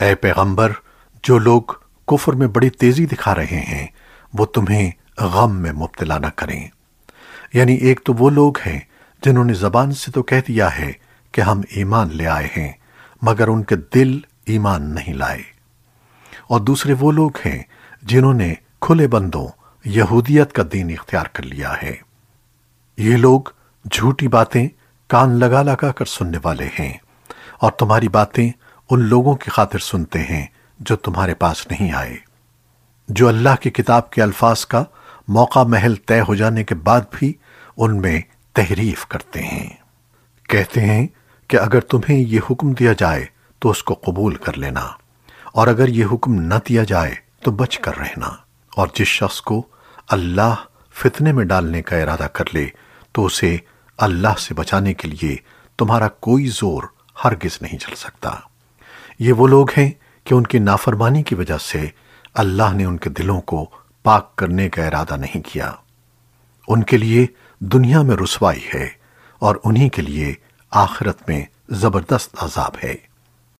اے پیغمبر، جو لوگ کفر میں بڑی تیزی دکھا رہے ہیں، وہ تمہیں غم میں مبتلا نہ کریں۔ یعنی ایک تو وہ لوگ ہیں جنہوں نے زبان سے تو کہہ دیا ہے کہ ہم ایمان لے آئے ہیں، مگر ان کے دل ایمان نہیں لائے۔ اور دوسرے وہ لوگ ہیں جنہوں نے کھلے بندوں، یہودیت کا دین اختیار کر لیا ہے۔ یہ لوگ جھوٹی باتیں کان لگا لگا کر سننے والے ہیں، اور تمہاری باتیں ان لوگوں کی خاطر سنتے ہیں جو تمہارے پاس نہیں آئے۔ جو اللہ کی کتاب کے الفاظ کا موقع محل طے ہو جانے کے بعد بھی ان میں تحریف کرتے ہیں۔ کہتے ہیں کہ اگر تمہیں یہ حکم دیا جائے تو اس کو قبول کر لینا، اور اگر یہ حکم نہ دیا جائے تو بچ کر رہنا۔ اور جس شخص کو اللہ فتنے میں ڈالنے کا ارادہ کر لے تو اسے اللہ سے بچانے کے لیے تمہارا کوئی زور ہرگز نہیں چل سکتا۔ یہ وہ لوگ ہیں کہ ان کی نافرمانی کی وجہ سے اللہ نے ان کے دلوں کو پاک کرنے کا ارادہ نہیں کیا۔ ان کے لیے دنیا میں رسوائی ہے اور انہی کے لیے آخرت میں زبردست عذاب ہے۔